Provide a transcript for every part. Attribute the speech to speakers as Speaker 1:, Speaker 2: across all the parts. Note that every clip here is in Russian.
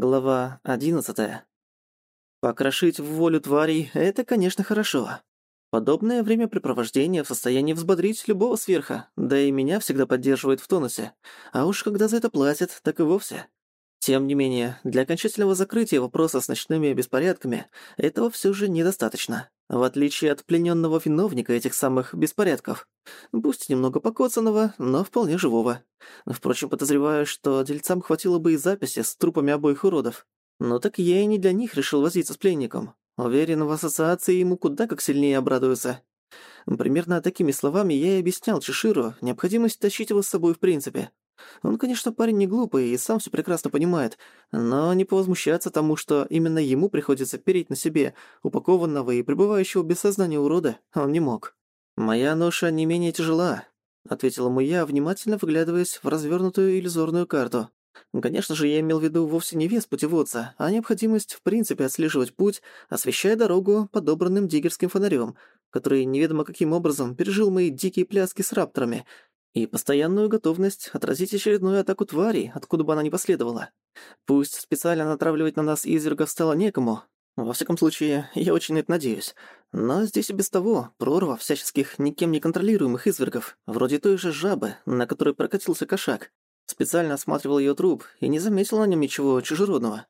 Speaker 1: Глава одиннадцатая. Покрошить в волю тварей – это, конечно, хорошо. Подобное времяпрепровождение в состоянии взбодрить любого сверха, да и меня всегда поддерживает в тонусе. А уж когда за это платят, так и вовсе. Тем не менее, для окончательного закрытия вопроса с ночными беспорядками этого все же недостаточно. В отличие от плененного виновника этих самых беспорядков. Пусть немного покоцанного, но вполне живого. Впрочем, подозреваю, что дельцам хватило бы и записи с трупами обоих уродов. Но так я и не для них решил возиться с пленником. Уверен, в ассоциации ему куда как сильнее обрадуются. Примерно такими словами я и объяснял Чеширу необходимость тащить его с собой в принципе. Он, конечно, парень не глупый и сам все прекрасно понимает, но не повозмущаться тому, что именно ему приходится переть на себе упакованного и пребывающего без сознания урода, он не мог. «Моя ноша не менее тяжела», — ответила ему я, внимательно вглядываясь в развернутую иллюзорную карту. Конечно же, я имел в виду вовсе не вес путеводца, а необходимость в принципе отслеживать путь, освещая дорогу подобранным диггерским фонарем, который неведомо каким образом пережил мои дикие пляски с рапторами — и постоянную готовность отразить очередную атаку твари, откуда бы она ни последовала. Пусть специально натравливать на нас извергов стало некому, во всяком случае, я очень на это надеюсь. Но здесь и без того прорва всяческих никем не контролируемых извергов, вроде той же жабы, на которой прокатился кошак. Специально осматривал ее труп и не заметил на нем ничего чужеродного.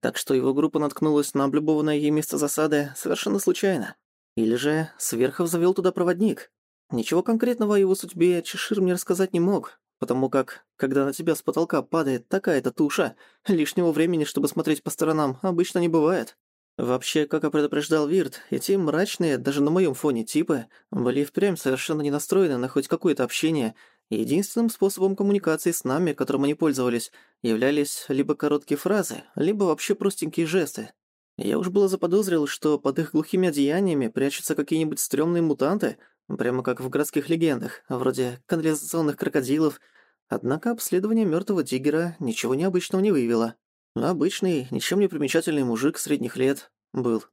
Speaker 1: Так что его группа наткнулась на облюбованное ей место засады совершенно случайно. Или же сверхов завел туда проводник, Ничего конкретного о его судьбе Чешир мне рассказать не мог, потому как, когда на тебя с потолка падает такая-то туша, лишнего времени, чтобы смотреть по сторонам, обычно не бывает. Вообще, как и предупреждал Вирт, эти мрачные, даже на моем фоне типы, были впрямь совершенно не настроены на хоть какое-то общение, единственным способом коммуникации с нами, которым они пользовались, являлись либо короткие фразы, либо вообще простенькие жесты. Я уж было заподозрил, что под их глухими одеяниями прячутся какие-нибудь стрёмные мутанты — Прямо как в городских легендах, вроде канализационных крокодилов. Однако обследование мёртвого тигера ничего необычного не выявило. Обычный, ничем не примечательный мужик средних лет был.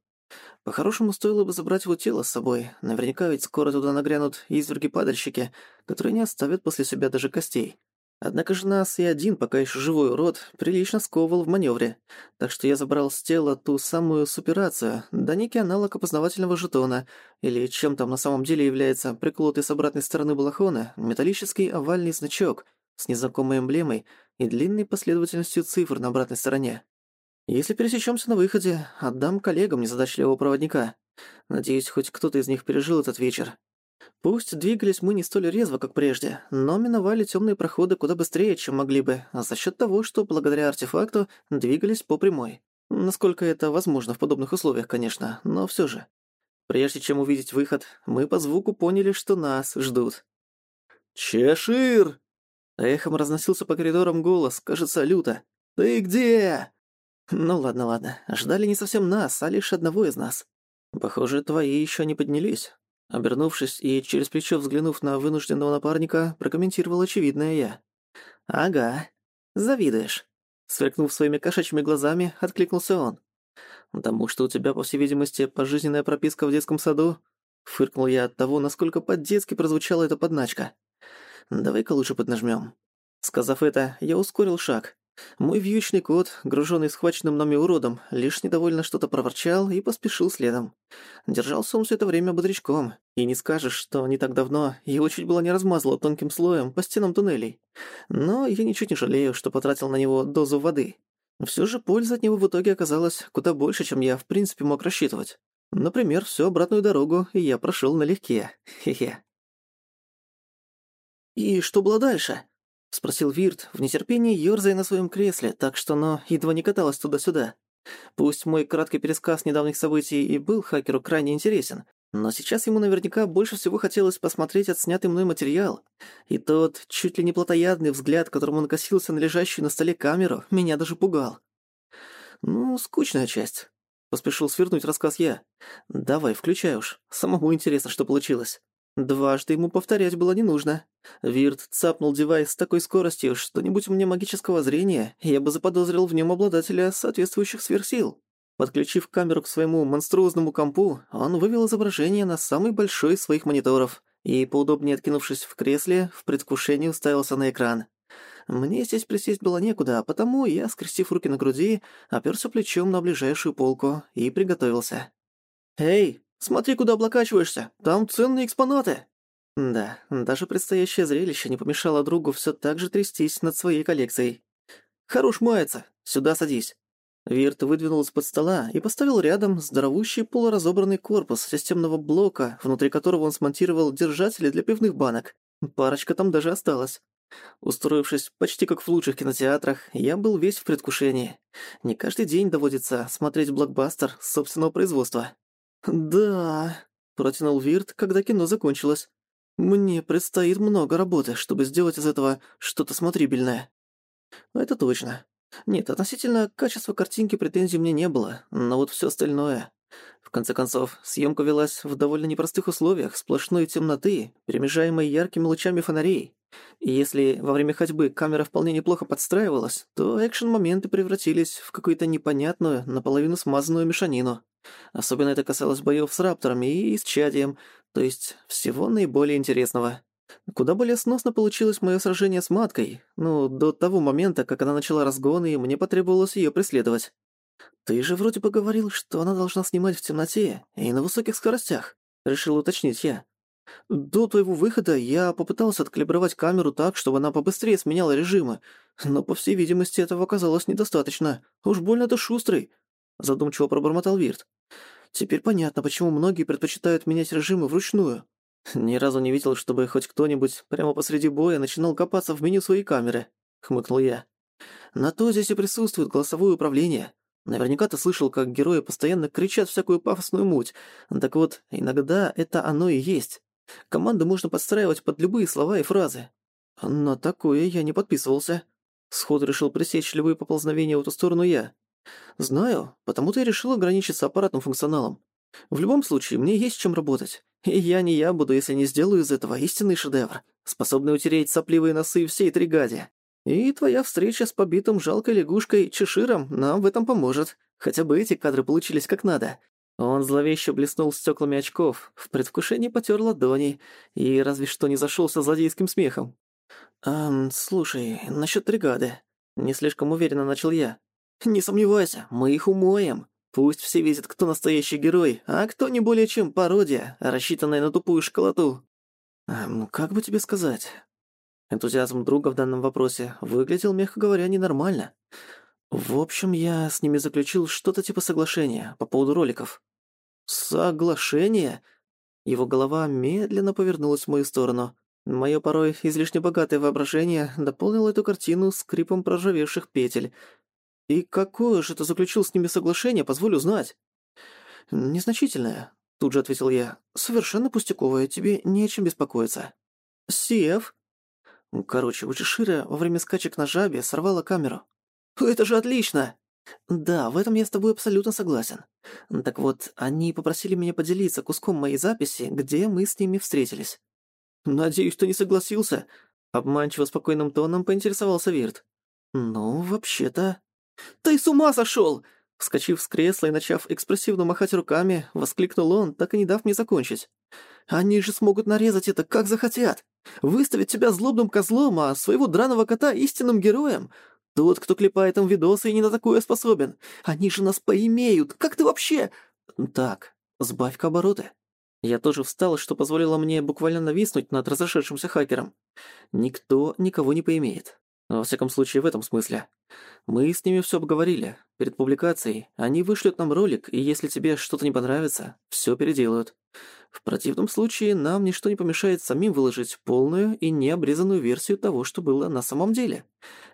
Speaker 1: По-хорошему, стоило бы забрать его тело с собой. Наверняка ведь скоро туда нагрянут изверги-падальщики, которые не оставят после себя даже костей. Однако же нас и один пока еще живой урод прилично сковывал в маневре, так что я забрал с тела ту самую суперацию, да некий аналог опознавательного жетона, или чем там на самом деле является приколотый с обратной стороны балахона металлический овальный значок с незнакомой эмблемой и длинной последовательностью цифр на обратной стороне. Если пересечемся на выходе, отдам коллегам незадачливого проводника. Надеюсь, хоть кто-то из них пережил этот вечер. Пусть двигались мы не столь резво, как прежде, но миновали темные проходы куда быстрее, чем могли бы, а за счет того, что благодаря артефакту двигались по прямой. Насколько это возможно в подобных условиях, конечно, но все же. Прежде чем увидеть выход, мы по звуку поняли, что нас ждут. «Чешир!» Эхом разносился по коридорам голос, кажется, люто. «Ты где?» «Ну ладно, ладно. Ждали не совсем нас, а лишь одного из нас. Похоже, твои еще не поднялись. Обернувшись и через плечо взглянув на вынужденного напарника, прокомментировал очевидное я. «Ага. Завидуешь». Сверкнув своими кошачьими глазами, откликнулся он. «Потому что у тебя, по всей видимости, пожизненная прописка в детском саду?» Фыркнул я от того, насколько по-детски прозвучала эта подначка. «Давай-ка лучше поднажмём». Сказав это, я ускорил шаг, мой вьючный кот, груженный схваченным нами уродом, лишь недовольно что-то проворчал и поспешил следом. Держался он все это время бодрячком, и не скажешь, что не так давно его чуть было не размазало тонким слоем по стенам туннелей. Но я ничуть не жалею, что потратил на него дозу воды. Все же польза от него в итоге оказалась куда больше, чем я в принципе мог рассчитывать. Например, всю обратную дорогу я прошел налегке. Хе-хе. «И что было дальше?» — спросил Вирт, в нетерпении ёрзая на своем кресле, так что оно едва не каталось туда-сюда. Пусть мой краткий пересказ недавних событий и был хакеру крайне интересен, но сейчас ему наверняка больше всего хотелось посмотреть отснятый мной материал. И тот чуть ли не плотоядный взгляд, которым он косился на лежащую на столе камеру, меня даже пугал. «Ну, скучная часть», — поспешил свернуть рассказ я. «Давай, включай уж. Самому интересно, что получилось». Дважды ему повторять было не нужно. Вирт цапнул девайс с такой скоростью, что не будь меня магического зрения, я бы заподозрил в нем обладателя соответствующих сверхсил. Подключив камеру к своему монструозному компу, он вывел изображение на самый большой из своих мониторов и, поудобнее откинувшись в кресле, в предвкушении уставился на экран. Мне здесь присесть было некуда, а потому я, скрестив руки на груди, оперся плечом на ближайшую полку и приготовился. «Эй, смотри, куда облокачиваешься! Там ценные экспонаты!» Да, даже предстоящее зрелище не помешало другу все так же трястись над своей коллекцией. «Хорош мается! Сюда садись!» Вирт выдвинул из-под стола и поставил рядом здоровущий полуразобранный корпус системного блока, внутри которого он смонтировал держатели для пивных банок. Парочка там даже осталась. Устроившись почти как в лучших кинотеатрах, я был весь в предвкушении. Не каждый день доводится смотреть блокбастер собственного производства. «Да», — протянул Вирт, когда кино закончилось. «Мне предстоит много работы, чтобы сделать из этого что-то смотрибельное». «Это точно. Нет, относительно качества картинки претензий мне не было, но вот всё остальное. В конце концов, съемка велась в довольно непростых условиях сплошной темноты, перемежаемой яркими лучами фонарей. И если во время ходьбы камера вполне неплохо подстраивалась, то экшен-моменты превратились в какую-то непонятную, наполовину смазанную мешанину. Особенно это касалось боёв с рапторами и с чадием, то есть всего наиболее интересного. Куда более сносно получилось мое сражение с маткой, ну, до того момента, как она начала разгоны, и мне потребовалось её преследовать. «Ты же вроде бы говорил, что она должна снимать в темноте и на высоких скоростях», — решил уточнить я. «До твоего выхода я попытался откалибровать камеру так, чтобы она побыстрее сменяла режимы, но, по всей видимости, этого оказалось недостаточно. Уж больно ты шустрый», — задумчиво пробормотал Вирт. «Теперь понятно, почему многие предпочитают менять режимы вручную. Ни разу не видел, чтобы хоть кто-нибудь прямо посреди боя начинал копаться в меню своей камеры», — хмыкнул я. «На то здесь и присутствует голосовое управление». Наверняка ты слышал, как герои постоянно кричат всякую пафосную муть. Так вот, иногда это оно и есть. Команду можно подстраивать под любые слова и фразы. На такое я не подписывался. Сход решил пресечь любые поползновения в эту сторону я. Знаю, потому-то и решил ограничиться аппаратным функционалом. В любом случае, мне есть чем работать. И я не я буду, если не сделаю из этого истинный шедевр, способный утереть сопливые носы всей тригаде. И твоя встреча с побитым жалкой лягушкой Чеширом нам в этом поможет. Хотя бы эти кадры получились как надо. Он зловеще блеснул стеклами очков, в предвкушении потер ладони и разве что не зашелся злодейским смехом. «Эм, слушай, насчет бригады». Не слишком уверенно начал я. «Не сомневайся, мы их умоем. Пусть все видят, кто настоящий герой, а кто не более чем пародия, рассчитанная на тупую школоту». «Эм, как бы тебе сказать?» Энтузиазм друга в данном вопросе выглядел, мягко говоря, ненормально. В общем, я с ними заключил что-то типа соглашения по поводу роликов. Соглашение? Его голова медленно повернулась в мою сторону. Моё порой излишне богатое воображение дополнило эту картину скрипом проржавевших петель. И какое же ты заключил с ними соглашение, позволю знать? Незначительное, тут же ответил я. Совершенно пустяковое, тебе не о чем беспокоиться. Сев, Короче, у Чешира во время скачек на жабе сорвала камеру. «Это же отлично!» «Да, в этом я с тобой абсолютно согласен. Так вот, они попросили меня поделиться куском моей записи, где мы с ними встретились». «Надеюсь, ты не согласился?» Обманчиво спокойным тоном поинтересовался Вирт. «Ну, вообще-то...» «Ты с ума сошёл!» Вскочив с кресла и начав экспрессивно махать руками, воскликнул он, так и не дав мне закончить. «Они же смогут нарезать это, как захотят! Выставить тебя злобным козлом, а своего драного кота истинным героем! Тот, кто клепает им видосы, и не на такое способен! Они же нас поимеют! Как ты вообще...» «Так, сбавь-ка обороты». Я тоже встал, что позволило мне буквально нависнуть над разошедшимся хакером. Никто никого не поимеет. Во всяком случае, в этом смысле. Мы с ними все обговорили. Перед публикацией они вышлют нам ролик, и если тебе что-то не понравится, все переделают. В противном случае нам ничто не помешает самим выложить полную и необрезанную версию того, что было на самом деле.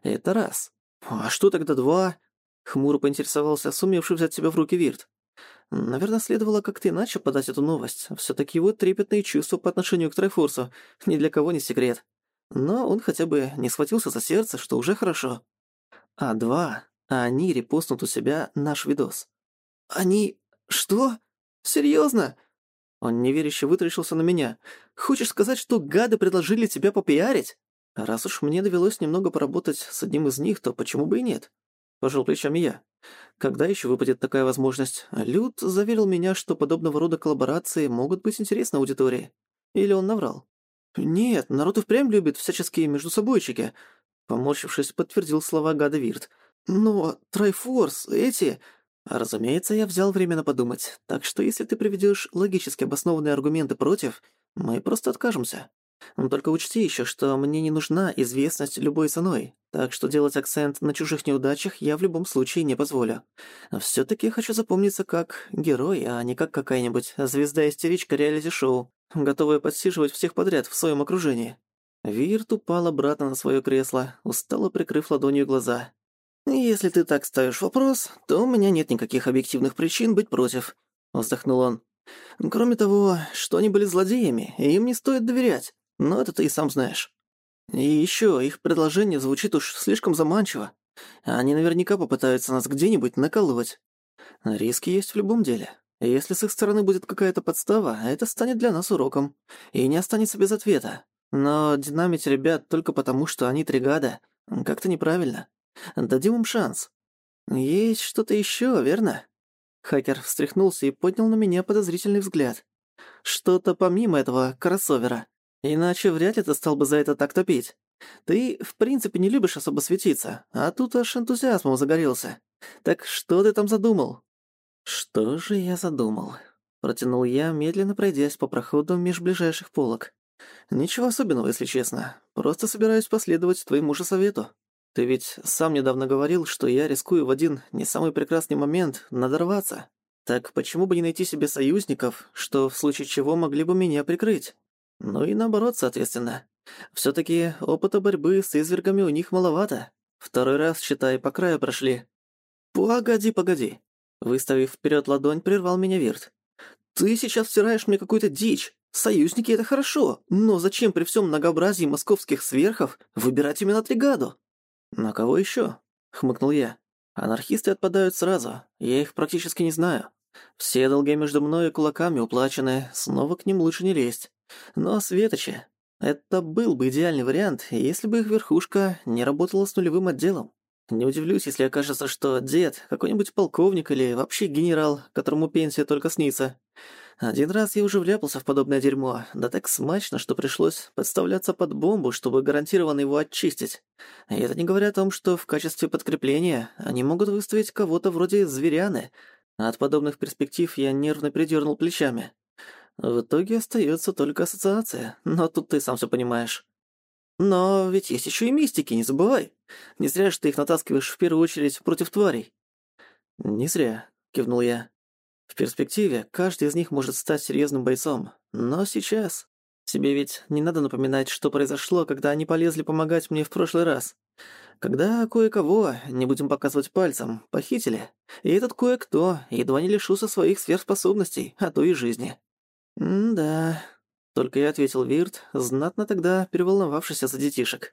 Speaker 1: Это раз. А что тогда два? Хмуро поинтересовался сумевший взять себя в руки Вирт. Наверное, следовало как-то иначе подать эту новость. все таки его трепетные чувства по отношению к Трайфорсу ни для кого не секрет. Но он хотя бы не схватился за сердце, что уже хорошо. А два, а они репостнут у себя наш видос. Они... что? Серьезно? Он неверяще вытаращился на меня. Хочешь сказать, что гады предложили тебя попиарить? Раз уж мне довелось немного поработать с одним из них, то почему бы и нет? Пожал плечами я. Когда еще выпадет такая возможность? Люд заверил меня, что подобного рода коллаборации могут быть интересны аудитории. Или он наврал? «Нет, народ и впрямь любит всяческие междусобойчики. Поморщившись, подтвердил слова гада Вирт. «Но Трайфорс, эти...» «Разумеется, я взял время подумать, так что если ты приведёшь логически обоснованные аргументы против, мы просто откажемся. Только учти ещё, что мне не нужна известность любой ценой, так что делать акцент на чужих неудачах я в любом случае не позволю. Всё-таки хочу запомниться как герой, а не как какая-нибудь звезда-истеричка реалити-шоу, готовая подсиживать всех подряд в своём окружении». Вирт упал обратно на своё кресло, устало прикрыв ладонью глаза. «Если ты так ставишь вопрос, то у меня нет никаких объективных причин быть против», — вздохнул он. «Кроме того, что они были злодеями, и им не стоит доверять, но это ты и сам знаешь. И ещё их предложение звучит уж слишком заманчиво. Они наверняка попытаются нас где-нибудь наколоть. Риски есть в любом деле. Если с их стороны будет какая-то подстава, это станет для нас уроком. И не останется без ответа. Но динамить ребят только потому, что они тригада, как-то неправильно. Дадим им шанс. Есть что-то ещё, верно? Хакер встряхнулся и поднял на меня подозрительный взгляд. Что-то помимо этого кроссовера. Иначе вряд ли ты стал бы за это так топить. Ты, в принципе, не любишь особо светиться, а тут аж энтузиазмом загорелся. Так что ты там задумал? Что же я задумал? Протянул я, медленно пройдясь по проходу меж ближайших полок. Ничего особенного, если честно. Просто собираюсь последовать твоему же совету. Ты ведь сам недавно говорил, что я рискую в один не самый прекрасный момент надорваться. Так почему бы не найти себе союзников, что в случае чего могли бы меня прикрыть? Ну и наоборот, соответственно. Всё-таки опыта борьбы с извергами у них маловато. Второй раз, считай, по краю прошли. Погоди, погоди. Выставив вперёд ладонь, прервал меня Вирт. Ты сейчас втираешь мне какую-то дичь. Союзники — это хорошо, но зачем при всем многообразии московских сверхов выбирать именно тригаду? «На кого еще? хмыкнул я. «Анархисты отпадают сразу, я их практически не знаю. Все долги между мной и кулаками уплачены, снова к ним лучше не лезть. Но светочи — это был бы идеальный вариант, если бы их верхушка не работала с нулевым отделом. Не удивлюсь, если окажется, что дед, какой-нибудь полковник или вообще генерал, которому пенсия только снится. Один раз я уже вляпался в подобное дерьмо, да так смачно, что пришлось подставляться под бомбу, чтобы гарантированно его очистить. И это не говоря о том, что в качестве подкрепления они могут выставить кого-то вроде зверяны. От подобных перспектив я нервно придернул плечами. В итоге остается только ассоциация, но тут ты сам все понимаешь. Но ведь есть еще и мистики, не забывай. Не зря же ты их натаскиваешь в первую очередь против тварей. Не зря, кивнул я. В перспективе каждый из них может стать серьезным бойцом. Но сейчас... Тебе ведь не надо напоминать, что произошло, когда они полезли помогать мне в прошлый раз. Когда кое-кого, не будем показывать пальцем, похитили. И этот кое-кто едва не лишился своих сверхспособностей, а то и жизни. «М-да...» Только и ответил Вирт, знатно тогда переволновавшийся за детишек.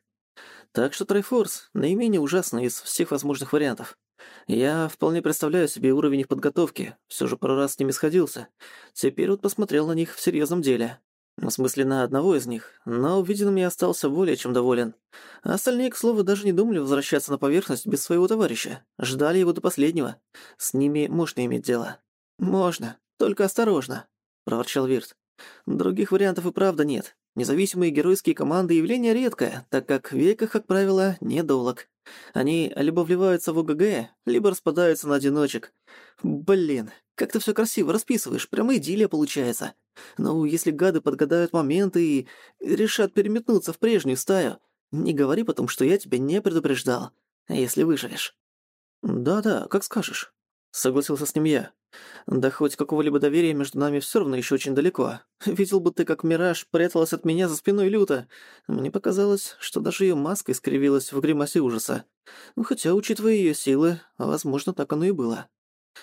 Speaker 1: Так что Трайфорс — наименее ужасный из всех возможных вариантов. Я вполне представляю себе уровень их подготовки, все же пару раз с ними сходился. Теперь вот посмотрел на них в серьезном деле. В смысле, на одного из них, но увиденным я остался более чем доволен. А остальные, к слову, даже не думали возвращаться на поверхность без своего товарища. Ждали его до последнего. С ними можно иметь дело. «Можно, только осторожно», — проворчал Вирт. «Других вариантов и правда нет. Независимые геройские команды явление редкое, так как века, как правило, недолог. Они либо вливаются в ОГГ, либо распадаются на одиночек. Блин, как ты всё красиво расписываешь, прямо идиллия получается. Ну, если гады подгадают моменты и решат переметнуться в прежнюю стаю, не говори потом, что я тебя не предупреждал, если выживешь. Да-да, как скажешь. Согласился с ним я. Да хоть какого-либо доверия между нами все равно еще очень далеко. Видел бы ты, как Мираж пряталась от меня за спиной люто. Мне показалось, что даже ее маска искривилась в гримасе ужаса. Ну, хотя, учитывая ее силы, возможно, так оно и было.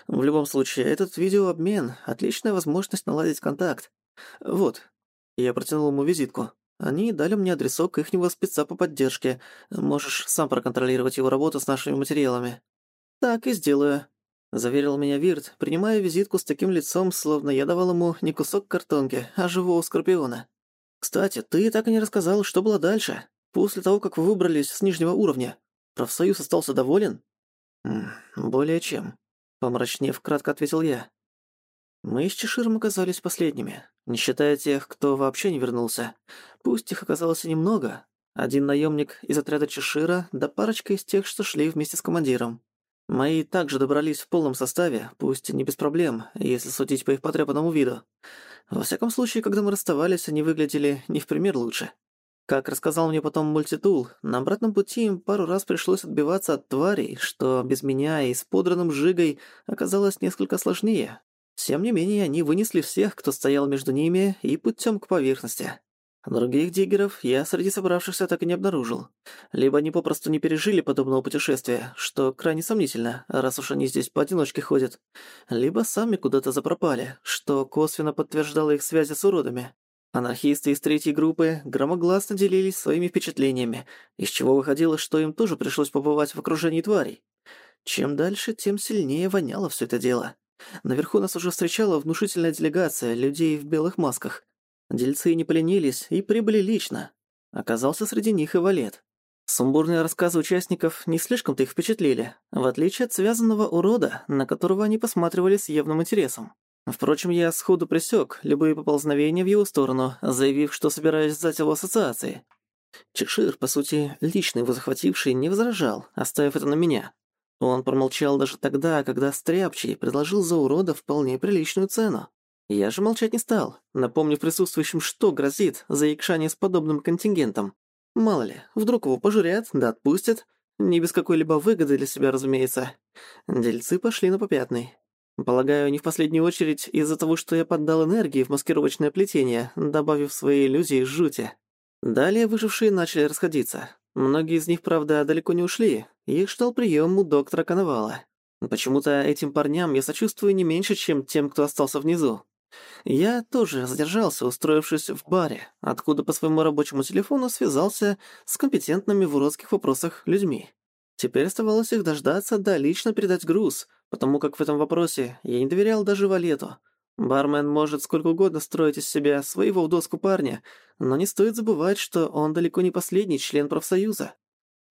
Speaker 1: В любом случае, этот видеообмен — отличная возможность наладить контакт. Вот. Я протянул ему визитку. Они дали мне адресок ихнего спеца по поддержке. Можешь сам проконтролировать его работу с нашими материалами. Так и сделаю. Заверил меня Вирт, принимая визитку с таким лицом, словно я давал ему не кусок картонки, а живого скорпиона. «Кстати, ты так и не рассказал, что было дальше, после того, как вы выбрались с нижнего уровня. Профсоюз остался доволен?» «Более чем», — помрачнев, кратко ответил я. Мы с Чеширом оказались последними, не считая тех, кто вообще не вернулся. Пусть их оказалось немного, Один наемник из отряда Чешира, да парочка из тех, что шли вместе с командиром. Мои также добрались в полном составе, пусть не без проблем, если судить по их потрепанному виду. Во всяком случае, когда мы расставались, они выглядели не в пример лучше. Как рассказал мне потом мультитул, на обратном пути им пару раз пришлось отбиваться от тварей, что без меня и с подранным жигой оказалось несколько сложнее. Тем не менее, они вынесли всех, кто стоял между ними, и путем к поверхности. Других диггеров я среди собравшихся так и не обнаружил. Либо они попросту не пережили подобного путешествия, что крайне сомнительно, раз уж они здесь поодиночке ходят. Либо сами куда-то запропали, что косвенно подтверждало их связи с уродами. Анархисты из третьей группы громогласно делились своими впечатлениями, из чего выходило, что им тоже пришлось побывать в окружении тварей. Чем дальше, тем сильнее воняло все это дело. Наверху нас уже встречала внушительная делегация людей в белых масках — Дельцы не поленились и прибыли лично. Оказался среди них и Валет. Сумбурные рассказы участников не слишком-то их впечатлили, в отличие от связанного урода, на которого они посматривали с явным интересом. Впрочем, я сходу пресек любые поползновения в его сторону, заявив, что собираюсь сдать его ассоциации. Чешир, по сути, лично его захвативший, не возражал, оставив это на меня. Он промолчал даже тогда, когда Стряпчий предложил за урода вполне приличную цену. Я же молчать не стал, напомнив присутствующим, что грозит за якшание с подобным контингентом. Мало ли, вдруг его пожурят, да отпустят. Не без какой-либо выгоды для себя, разумеется. Дельцы пошли на попятный. Полагаю, не в последнюю очередь из-за того, что я поддал энергии в маскировочное плетение, добавив свои иллюзии жути. Далее выжившие начали расходиться. Многие из них, правда, далеко не ушли. Их ждал прием у доктора Коновала. Почему-то этим парням я сочувствую не меньше, чем тем, кто остался внизу. Я тоже задержался, устроившись в баре, откуда по своему рабочему телефону связался с компетентными в уродских вопросах людьми. Теперь оставалось их дождаться да лично передать груз, потому как в этом вопросе я не доверял даже Валету. Бармен может сколько угодно строить из себя своего в доску парня, но не стоит забывать, что он далеко не последний член профсоюза.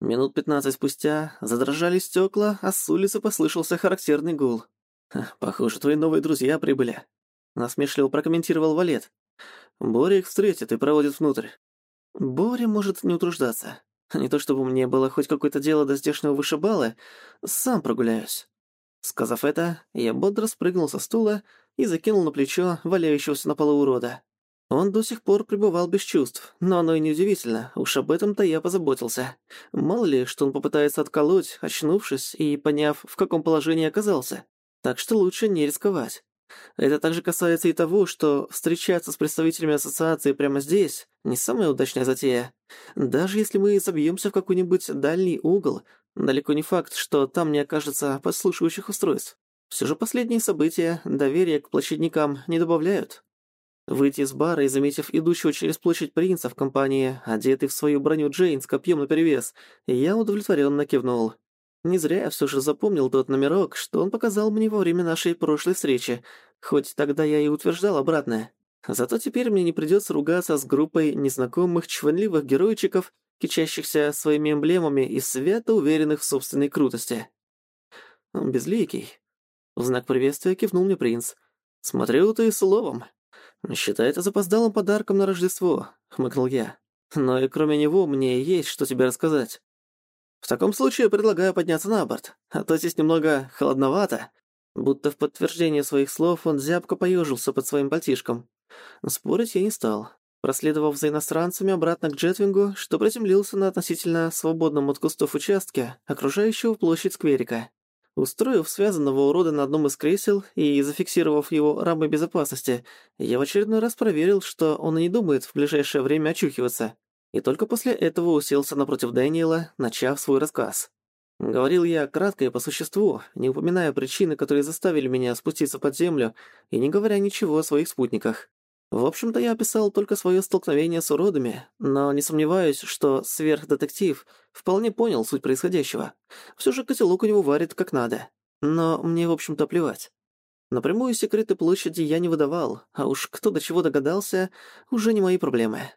Speaker 1: Минут пятнадцать спустя задрожали стекла, а с улицы послышался характерный гул. «Похоже, твои новые друзья прибыли», насмешливо прокомментировал Валет. Боря их встретит и проводит внутрь. Боря может не утруждаться. Не то чтобы мне было хоть какое-то дело до здешнего вышибала, сам прогуляюсь. Сказав это, я бодро спрыгнул со стула и закинул на плечо валяющегося на полу урода. Он до сих пор пребывал без чувств, но оно и неудивительно, уж об этом-то я позаботился. Мало ли, что он попытается отколоть, очнувшись и поняв, в каком положении оказался. Так что лучше не рисковать. Это также касается и того, что встречаться с представителями ассоциации прямо здесь – не самая удачная затея. Даже если мы забьемся в какой-нибудь дальний угол, далеко не факт, что там не окажется подслушивающих устройств. Все же последние события доверия к площадникам не добавляют. Выйти из бара и заметив идущего через площадь принца в компании, одетый в свою броню Джейн с копьем наперевес, я удовлетворенно кивнул. Не зря я все же запомнил тот номерок, что он показал мне во время нашей прошлой встречи, хоть тогда я и утверждал обратное. Зато теперь мне не придется ругаться с группой незнакомых чванливых геройчиков, кичащихся своими эмблемами и свято уверенных в собственной крутости. «Безликий». В знак приветствия кивнул мне принц. «Смотрю ты словом. Считай это запоздалым подарком на Рождество», — хмыкнул я. «Но и кроме него мне есть что тебе рассказать». В таком случае предлагаю подняться на борт, а то здесь немного холодновато». Будто в подтверждение своих слов он зябко поежился под своим пальтишком. Спорить я не стал. Проследовав за иностранцами обратно к Джетвингу, что приземлился на относительно свободном от кустов участке, окружающего площадь скверика. Устроив связанного урода на одном из кресел и зафиксировав его рамой безопасности, я в очередной раз проверил, что он и не думает в ближайшее время очухиваться и только после этого уселся напротив Дэниела, начав свой рассказ. Говорил я кратко и по существу, не упоминая причины, которые заставили меня спуститься под землю, и не говоря ничего о своих спутниках. В общем-то, я описал только свое столкновение с уродами, но не сомневаюсь, что сверхдетектив вполне понял суть происходящего. Все же котелок у него варит как надо. Но мне, в общем-то, плевать. Напрямую секреты площади я не выдавал, а уж кто до чего догадался, уже не мои проблемы.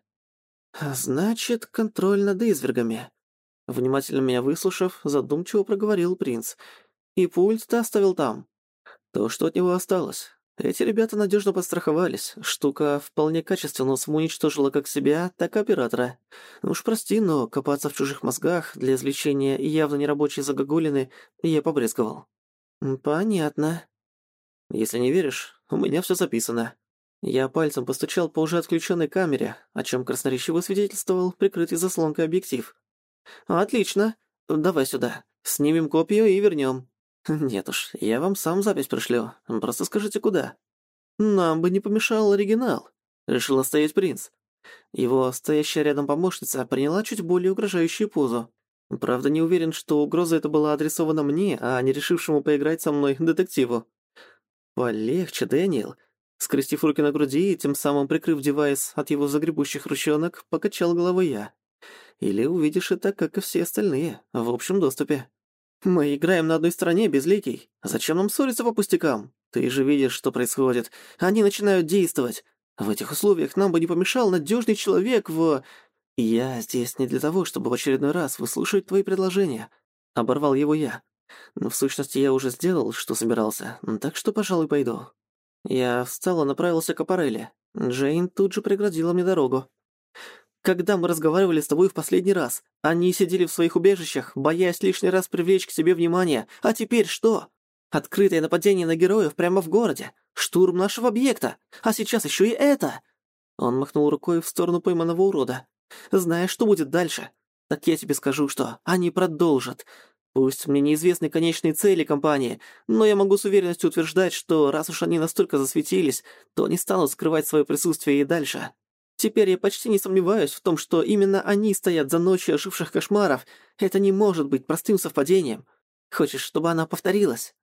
Speaker 1: «Значит, контроль над извергами». Внимательно меня выслушав, задумчиво проговорил принц. «И пульт ты оставил там?» «То, что от него осталось. Эти ребята надежно подстраховались. Штука вполне качественно самоуничтожила как себя, так и оператора. Ну уж прости, но копаться в чужих мозгах для извлечения явно нерабочей загогулины я побрезговал. Понятно. Если не веришь, у меня все записано. Я пальцем постучал по уже отключенной камере, о чем красноречиво свидетельствовал прикрытый заслонкой объектив. «Отлично. Давай сюда. Снимем копию и вернем. «Нет уж, я вам сам запись пришлю. Просто скажите, куда». «Нам бы не помешал оригинал», — решил настоять принц. Его стоящая рядом помощница приняла чуть более угрожающую позу. Правда, не уверен, что угроза эта была адресована мне, а не решившему поиграть со мной детективу. «Полегче, Дэниел», Скрестив руки на груди и тем самым прикрыв девайс от его загребущих ручонок, покачал головой я. «Или увидишь это, как и все остальные, в общем доступе». «Мы играем на одной стороне, безликий. Зачем нам ссориться по пустякам? Ты же видишь, что происходит. Они начинают действовать. В этих условиях нам бы не помешал надежный человек в... Я здесь не для того, чтобы в очередной раз выслушать твои предложения. Оборвал его я. Но в сущности я уже сделал, что собирался, так что, пожалуй, пойду. Я встал и направился к аппарели. Джейн тут же преградила мне дорогу. Когда мы разговаривали с тобой в последний раз, они сидели в своих убежищах, боясь лишний раз привлечь к себе внимание. А теперь что? Открытое нападение на героев прямо в городе. Штурм нашего объекта. А сейчас еще и это. Он махнул рукой в сторону пойманного урода. Знаешь, что будет дальше? Так я тебе скажу, что они продолжат. Пусть мне неизвестны конечные цели компании, но я могу с уверенностью утверждать, что раз уж они настолько засветились, то не станут скрывать свое присутствие и дальше. Теперь я почти не сомневаюсь в том, что именно они стоят за ночью оживших кошмаров. Это не может быть простым совпадением. Хочешь, чтобы она повторилась?»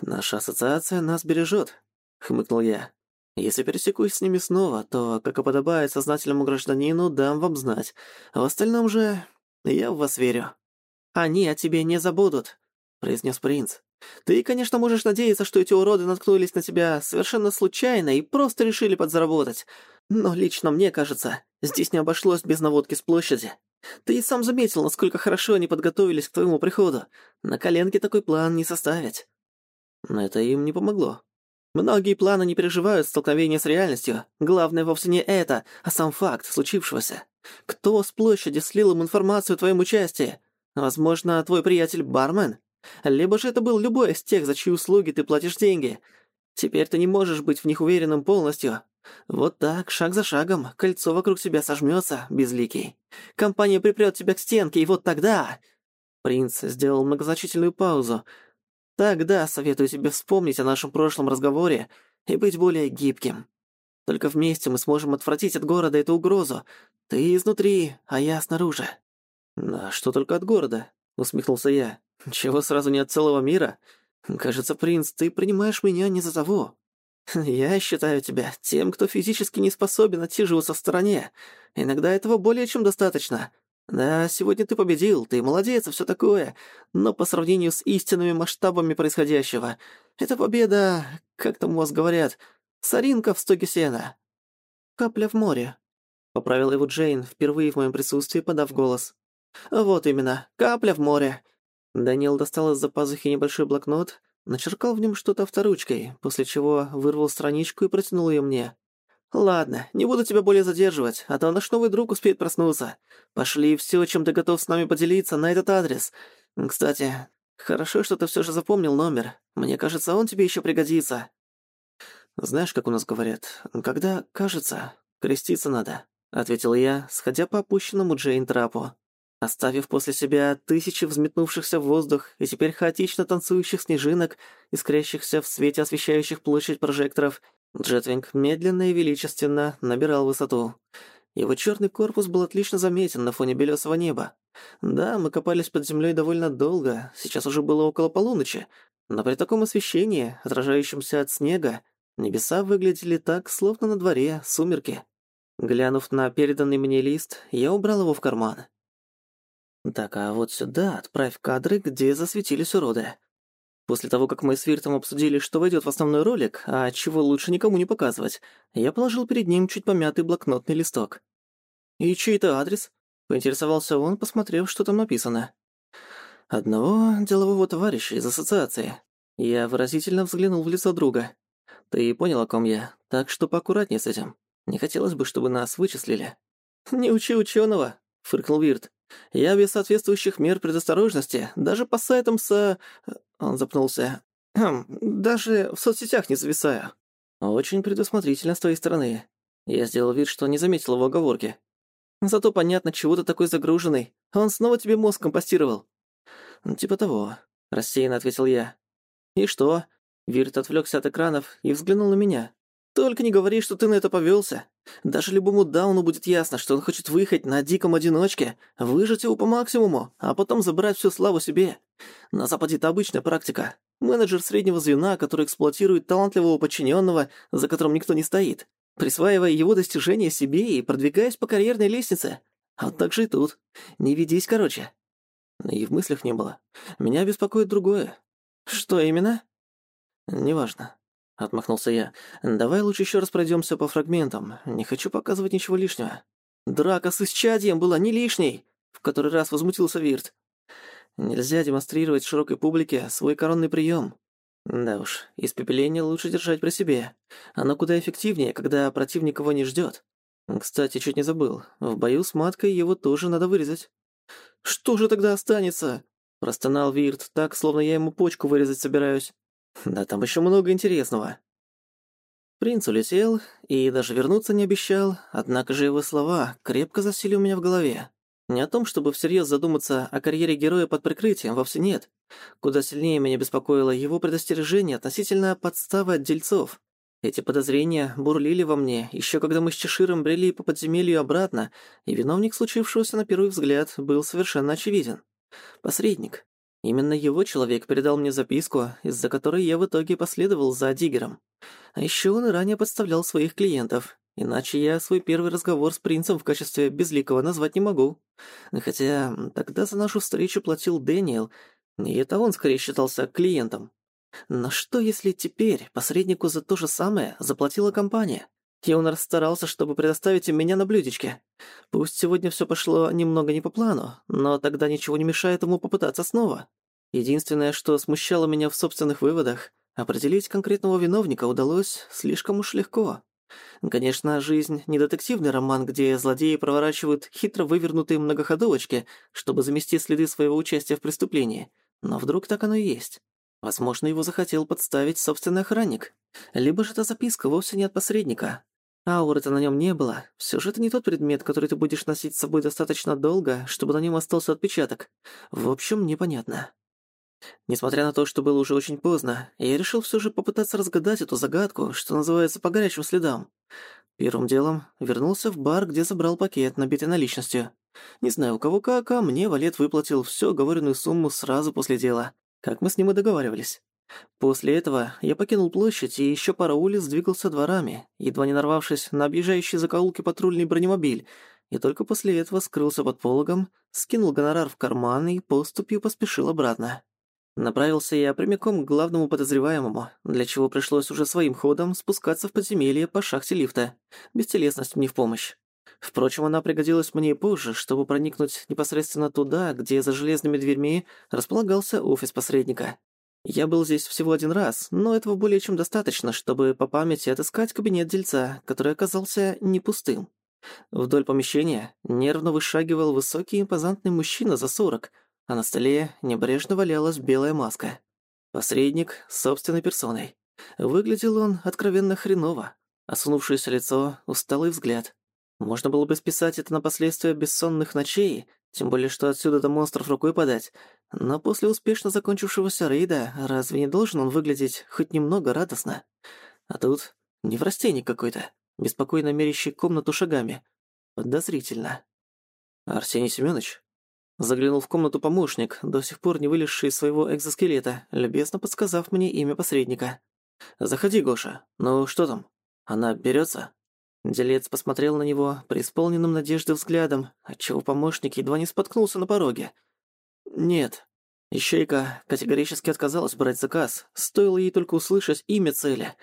Speaker 1: «Наша ассоциация нас бережет», — хмыкнул я. «Если пересекусь с ними снова, то, как и подобает сознательному гражданину, дам вам знать. В остальном же я в вас верю». «Они о тебе не забудут», — произнес принц. «Ты, конечно, можешь надеяться, что эти уроды наткнулись на тебя совершенно случайно и просто решили подзаработать. Но лично мне кажется, здесь не обошлось без наводки с площади. Ты и сам заметил, насколько хорошо они подготовились к твоему приходу. На коленке такой план не составить. Но это им не помогло. Многие планы не переживают столкновения с реальностью. Главное вовсе не это, а сам факт случившегося. Кто с площади слил им информацию о твоем участии? Возможно, твой приятель бармен? Либо же это был любой из тех, за чьи услуги ты платишь деньги. Теперь ты не можешь быть в них уверенным полностью. Вот так, шаг за шагом, кольцо вокруг себя сожмётся, безликий. Компания припрёт тебя к стенке, и вот тогда...» Принц сделал многозначительную паузу. «Тогда советую тебе вспомнить о нашем прошлом разговоре и быть более гибким. Только вместе мы сможем отвратить от города эту угрозу. Ты изнутри, а я снаружи». «А что только от города?» — усмехнулся я. «Чего сразу не от целого мира? Кажется, принц, ты принимаешь меня не за того. Я считаю тебя тем, кто физически не способен отсиживаться в стороне. Иногда этого более чем достаточно. Да, сегодня ты победил, ты молодец и всё такое, но по сравнению с истинными масштабами происходящего, эта победа, как там у вас говорят, соринка в стоге сена. Капля в море. Поправила его Джейн, впервые в моем присутствии подав голос. Вот именно, капля в море. Даниэл достал из-за пазухи небольшой блокнот, начеркал в нем что-то авторучкой, после чего вырвал страничку и протянул ее мне. «Ладно, не буду тебя более задерживать, а то наш новый друг успеет проснуться. Пошли все, чем ты готов с нами поделиться, на этот адрес. Кстати, хорошо, что ты все же запомнил номер. Мне кажется, он тебе еще пригодится». «Знаешь, как у нас говорят, когда кажется, креститься надо», — ответил я, сходя по опущенному Джейн трапу оставив после себя тысячи взметнувшихся в воздух и теперь хаотично танцующих снежинок, искрящихся в свете освещающих площадь прожекторов, Джетвинг медленно и величественно набирал высоту. Его черный корпус был отлично заметен на фоне белесого неба. Да, мы копались под землей довольно долго, сейчас уже было около полуночи, но при таком освещении, отражающемся от снега, небеса выглядели так, словно на дворе сумерки. Глянув на переданный мне лист, я убрал его в карман. Так, а вот сюда отправь кадры, где засветились уроды. После того, как мы с Виртом обсудили, что войдет в основной ролик, а чего лучше никому не показывать, я положил перед ним чуть помятый блокнотный листок. «И чей это адрес?» — поинтересовался он, посмотрев, что там написано. «Одного делового товарища из ассоциации». Я выразительно взглянул в лицо друга. Ты понял, о ком я, так что поаккуратнее с этим. Не хотелось бы, чтобы нас вычислили». «Не учи ученого, фыркнул Вирт. «Я без соответствующих мер предосторожности, даже по сайтам со...» Он запнулся. «Хм, «Даже в соцсетях не зависаю». «Очень предусмотрительно с твоей стороны». Я сделал вид, что не заметил его оговорки. «Зато понятно, чего ты такой загруженный. Он снова тебе мозг компостировал». «Типа того», — рассеянно ответил я. «И что?» Вирт отвлекся от экранов и взглянул на меня. «Только не говори, что ты на это повелся. Даже любому Дауну будет ясно, что он хочет выехать на диком одиночке, выжать его по максимуму, а потом забрать всю славу себе. На Западе это обычная практика. Менеджер среднего звена, который эксплуатирует талантливого подчиненного, за которым никто не стоит, присваивая его достижения себе и продвигаясь по карьерной лестнице. А вот так же и тут. Не ведись, короче. И в мыслях не было. Меня беспокоит другое. Что именно? Неважно. Отмахнулся я. Давай лучше еще раз пройдемся по фрагментам. Не хочу показывать ничего лишнего. Драка с исчадием была не лишней, в который раз возмутился Вирт. Нельзя демонстрировать широкой публике свой коронный прием. Да уж, испепеление лучше держать при себе. Оно куда эффективнее, когда противник его не ждет. Кстати, чуть не забыл. В бою с маткой его тоже надо вырезать. «Что же тогда останется?» Простонал Вирт, так, словно я ему почку вырезать собираюсь. Да там еще много интересного. Принц улетел и даже вернуться не обещал, однако же его слова крепко засели у меня в голове. Не о том, чтобы всерьез задуматься о карьере героя под прикрытием, вовсе нет. Куда сильнее меня беспокоило его предостережение относительно подставы от дельцов. Эти подозрения бурлили во мне, еще когда мы с Чеширом брели по подземелью обратно, и виновник случившегося на первый взгляд был совершенно очевиден. Посредник. Именно его человек передал мне записку, из-за которой я в итоге последовал за Диггером. А еще он и ранее подставлял своих клиентов, иначе я свой первый разговор с принцем в качестве безликого назвать не могу. Хотя тогда за нашу встречу платил Дэниел, и это он скорее считался клиентом. Но что если теперь посреднику за то же самое заплатила компания? И он расстарался, чтобы предоставить меня на блюдечке. Пусть сегодня все пошло немного не по плану, но тогда ничего не мешает ему попытаться снова. Единственное, что смущало меня в собственных выводах, определить конкретного виновника удалось слишком уж легко. Конечно, жизнь — не детективный роман, где злодеи проворачивают хитро вывернутые многоходовочки, чтобы замести следы своего участия в преступлении. Но вдруг так оно и есть. Возможно, его захотел подставить собственный охранник. Либо же эта записка вовсе не от посредника, Ауры-то на нем не было. Все же это не тот предмет, который ты будешь носить с собой достаточно долго, чтобы на нем остался отпечаток. В общем, непонятно. Несмотря на то, что было уже очень поздно, я решил все же попытаться разгадать эту загадку, что называется, по горячим следам. Первым делом вернулся в бар, где забрал пакет, набитый наличностью. Не знаю, у кого как, а мне Валет выплатил всю оговоренную сумму сразу после дела, как мы с ним и договаривались. После этого я покинул площадь и еще пара улиц двигался дворами, едва не нарвавшись на объезжающий закоулки патрульный бронемобиль, и только после этого скрылся под пологом, скинул гонорар в карман и поступью поспешил обратно. Направился я прямиком к главному подозреваемому, для чего пришлось уже своим ходом спускаться в подземелье по шахте лифта. Бестелесность мне в помощь. Впрочем, она пригодилась мне позже, чтобы проникнуть непосредственно туда, где за железными дверьми располагался офис посредника. Я был здесь всего один раз, но этого более чем достаточно, чтобы по памяти отыскать кабинет дельца, который оказался не пустым. Вдоль помещения нервно вышагивал высокий импозантный мужчина за сорок, а на столе небрежно валялась белая маска. Посредник собственной персоной. Выглядел он откровенно хреново. Осунувшееся лицо, усталый взгляд. Можно было бы списать это на последствия бессонных ночей, тем более, что отсюда до монстров рукой подать. Но после успешно закончившегося рейда, разве не должен он выглядеть хоть немного радостно? А тут неврастенник какой-то, беспокойно мерящий комнату шагами. Подозрительно. Арсений Семёныч? Заглянул в комнату помощник, до сих пор не вылезший из своего экзоскелета, любезно подсказав мне имя посредника. «Заходи, Гоша. Ну, что там? Она берется? Делец посмотрел на него преисполненным надежды взглядом, отчего помощник едва не споткнулся на пороге. «Нет». Ищейка категорически отказалась брать заказ, стоило ей только услышать имя цели.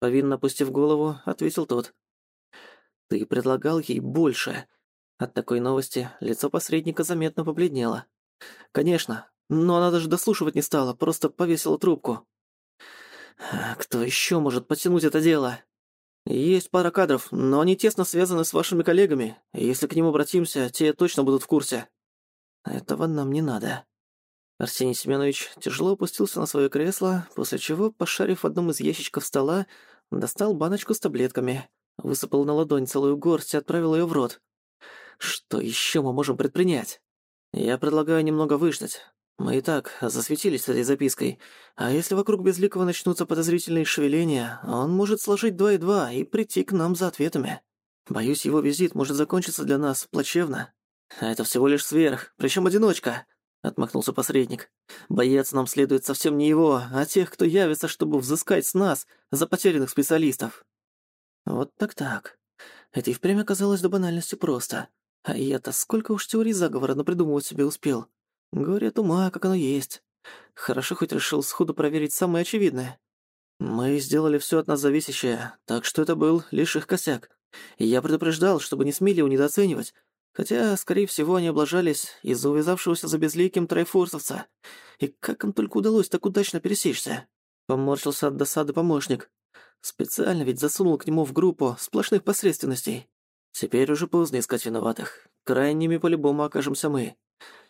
Speaker 1: Повинно опустив голову, ответил тот. «Ты предлагал ей больше». От такой новости лицо посредника заметно побледнело. «Конечно, но она даже дослушивать не стала, просто повесила трубку». Кто еще может потянуть это дело? Есть пара кадров, но они тесно связаны с вашими коллегами. Если к ним обратимся, те точно будут в курсе. Этого нам не надо. Арсений Семенович тяжело опустился на свое кресло, после чего, пошарив в одном из ящичков стола, достал баночку с таблетками, высыпал на ладонь целую горсть и отправил ее в рот. Что еще мы можем предпринять? Я предлагаю немного выждать. Мы и так засветились с этой запиской. А если вокруг Безликого начнутся подозрительные шевеления, он может сложить два и два и прийти к нам за ответами. Боюсь, его визит может закончиться для нас плачевно. Это всего лишь сверх, причем одиночка. Отмахнулся посредник. Бояться нам следует совсем не его, а тех, кто явится, чтобы взыскать с нас за потерянных специалистов. Вот так-так. Это и впрямь оказалось до банальности просто. А я-то сколько уж теорий заговора напридумывать себе успел. Горе от ума, как оно есть. Хорошо хоть решил сходу проверить самое очевидное. Мы сделали все от нас зависящее, так что это был лишь их косяк. И я предупреждал, чтобы не смели его недооценивать. Хотя, скорее всего, они облажались из-за увязавшегося за безликим трайфорсовца. И как им только удалось так удачно пересечься? Поморщился от досады помощник. Специально ведь засунул к нему в группу сплошных посредственностей. Теперь уже поздно искать виноватых. Крайними по-любому окажемся мы.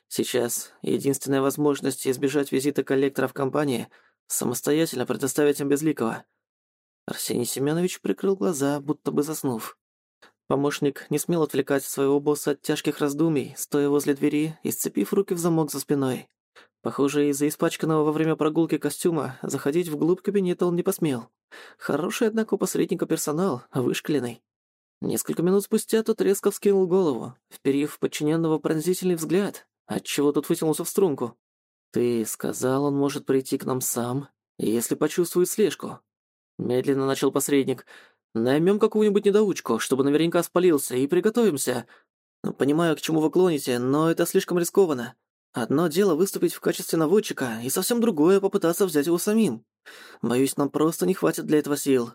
Speaker 1: Сейчас единственная возможность избежать визита коллектора в компании — самостоятельно предоставить им безликого. Арсений Семенович прикрыл глаза, будто бы заснув. Помощник не смел отвлекать своего босса от тяжких раздумий, стоя возле двери и сцепив руки в замок за спиной. Похоже, из-за испачканного во время прогулки костюма заходить вглубь кабинета он не посмел. Хороший, однако, у посредника персонал, вышкаленный. Несколько минут спустя тот резко вскинул голову, вперив подчиненного пронзительный взгляд, отчего тот вытянулся в струнку. «Ты сказал, он может прийти к нам сам, если почувствует слежку». Медленно начал посредник. Наймем какую-нибудь недоучку, чтобы наверняка спалился, и приготовимся. Понимаю, к чему вы клоните, но это слишком рискованно. Одно дело выступить в качестве наводчика, и совсем другое попытаться взять его самим. Боюсь, нам просто не хватит для этого сил.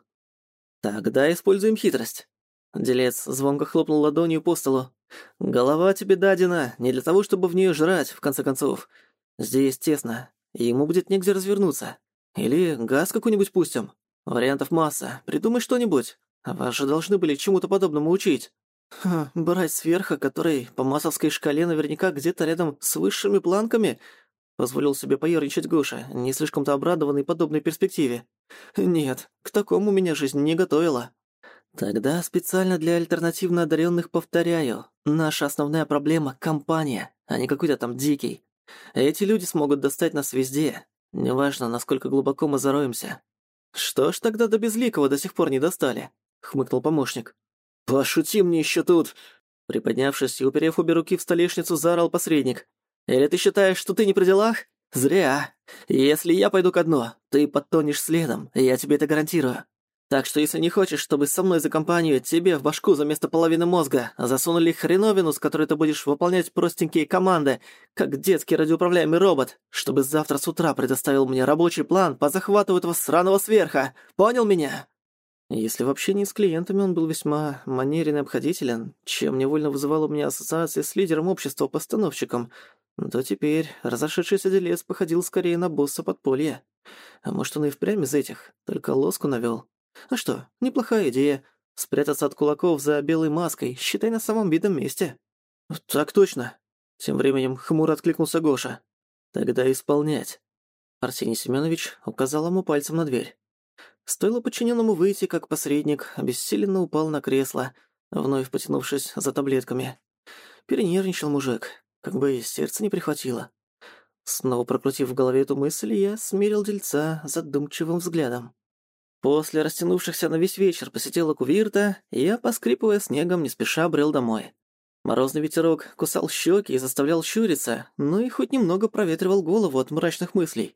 Speaker 1: Тогда используем хитрость. Делец звонко хлопнул ладонью по столу. «Голова тебе дадена, не для того, чтобы в нее жрать, в конце концов. Здесь тесно, и ему будет негде развернуться. Или газ какой-нибудь пустим. Вариантов масса. Придумай что-нибудь. Вас же должны были чему-то подобному учить. Ха, брать сверха, который по массовской шкале наверняка где-то рядом с высшими планками, позволил себе поерничать Гоша, не слишком-то обрадованный подобной перспективе. Нет, к такому меня жизнь не готовила. Тогда специально для альтернативно одаренных повторяю. Наша основная проблема — компания, а не какой-то там дикий. Эти люди смогут достать нас везде. Неважно, насколько глубоко мы зароемся. «Что ж тогда до Безликого до сих пор не достали?» — хмыкнул помощник. «Пошути мне еще тут!» Приподнявшись и уперев обе руки в столешницу, заорал посредник. «Или ты считаешь, что ты не при делах? Зря. Если я пойду ко дну, ты подтонешь следом, я тебе это гарантирую. Так что если не хочешь, чтобы со мной за компанию тебе в башку за место половины мозга засунули хреновину, с которой ты будешь выполнять простенькие команды, как детский радиоуправляемый робот, чтобы завтра с утра предоставил мне рабочий план по захвату этого сраного сверха. Понял меня?» Если в общении с клиентами он был весьма манерен и обходителен, чем невольно вызывал у меня ассоциации с лидером общества-постановщиком, то теперь разошедшийся делец походил скорее на босса подполья. А может, он и впрямь из этих, только лоску навёл. А что, неплохая идея. Спрятаться от кулаков за белой маской, считай на самом видном месте. Так точно. Тем временем хмуро откликнулся Гоша. Тогда исполнять. Арсений Семенович указал ему пальцем на дверь. Стоило подчиненному выйти, как посредник обессиленно упал на кресло, вновь потянувшись за таблетками. Перенервничал мужик, как бы сердце не прихватило. Снова прокрутив в голове эту мысль, я смерил дельца задумчивым взглядом. После растянувшихся на весь вечер посетила кувирта, я, поскрипывая снегом, не спеша брел домой. Морозный ветерок кусал щеки и заставлял щуриться, но и хоть немного проветривал голову от мрачных мыслей.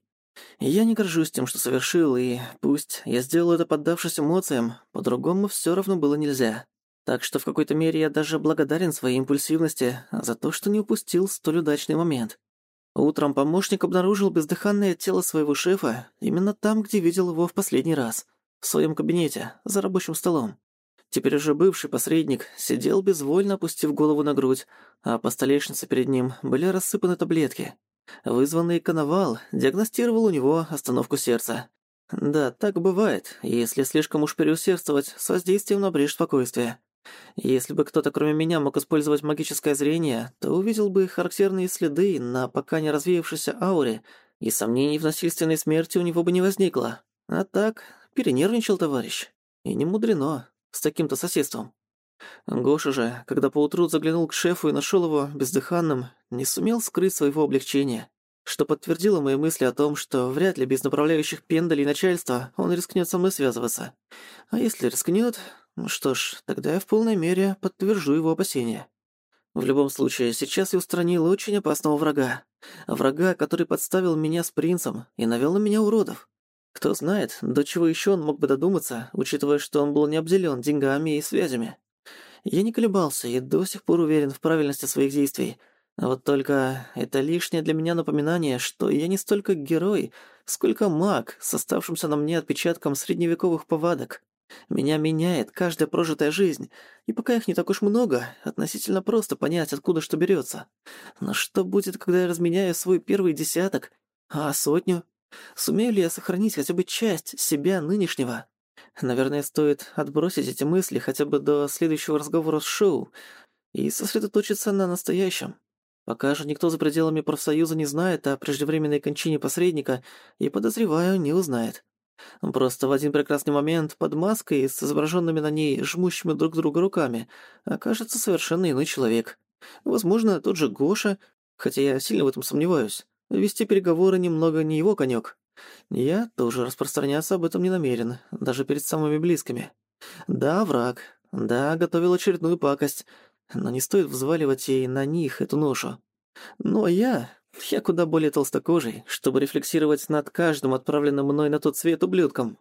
Speaker 1: Я не горжусь тем, что совершил, и пусть я сделал это поддавшись эмоциям, по-другому все равно было нельзя. Так что в какой-то мере я даже благодарен своей импульсивности за то, что не упустил столь удачный момент. Утром помощник обнаружил бездыханное тело своего шефа именно там, где видел его в последний раз в своем кабинете, за рабочим столом. Теперь уже бывший посредник сидел безвольно, опустив голову на грудь, а по столешнице перед ним были рассыпаны таблетки. Вызванный коновал диагностировал у него остановку сердца. Да, так бывает, если слишком уж переусердствовать с воздействием на брешь спокойствия. Если бы кто-то кроме меня мог использовать магическое зрение, то увидел бы характерные следы на пока не развеявшейся ауре, и сомнений в насильственной смерти у него бы не возникло. А так, перенервничал товарищ. И не мудрено, с таким-то соседством. Гоша же, когда поутру заглянул к шефу и нашел его бездыханным, не сумел скрыть своего облегчения, что подтвердило мои мысли о том, что вряд ли без направляющих пендалей начальства он рискнет со мной связываться. А если рискнет, ну что ж, тогда я в полной мере подтвержу его опасения. В любом случае, сейчас я устранил очень опасного врага. Врага, который подставил меня с принцем и навел на меня уродов. Кто знает, до чего еще он мог бы додуматься, учитывая, что он был не обделен деньгами и связями. Я не колебался и до сих пор уверен в правильности своих действий. А вот только это лишнее для меня напоминание, что я не столько герой, сколько маг с оставшимся на мне отпечатком средневековых повадок. Меня меняет каждая прожитая жизнь, и пока их не так уж много, относительно просто понять, откуда что берется. Но что будет, когда я разменяю свой первый десяток, а сотню? Сумею ли я сохранить хотя бы часть себя нынешнего? Наверное, стоит отбросить эти мысли хотя бы до следующего разговора с Шоу и сосредоточиться на настоящем. Пока же никто за пределами профсоюза не знает о преждевременной кончине посредника и, подозреваю, не узнает. Просто в один прекрасный момент под маской с изображенными на ней жмущими друг друга руками окажется совершенно иной человек. Возможно, тот же Гоша, хотя я сильно в этом сомневаюсь. Вести переговоры немного не его конек. Я тоже распространяться об этом не намерен, даже перед самыми близкими. Да, враг. Да, готовил очередную пакость. Но не стоит взваливать ей на них эту ношу. Но я... Я куда более толстокожий, чтобы рефлексировать над каждым отправленным мной на тот свет ублюдком.